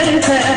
America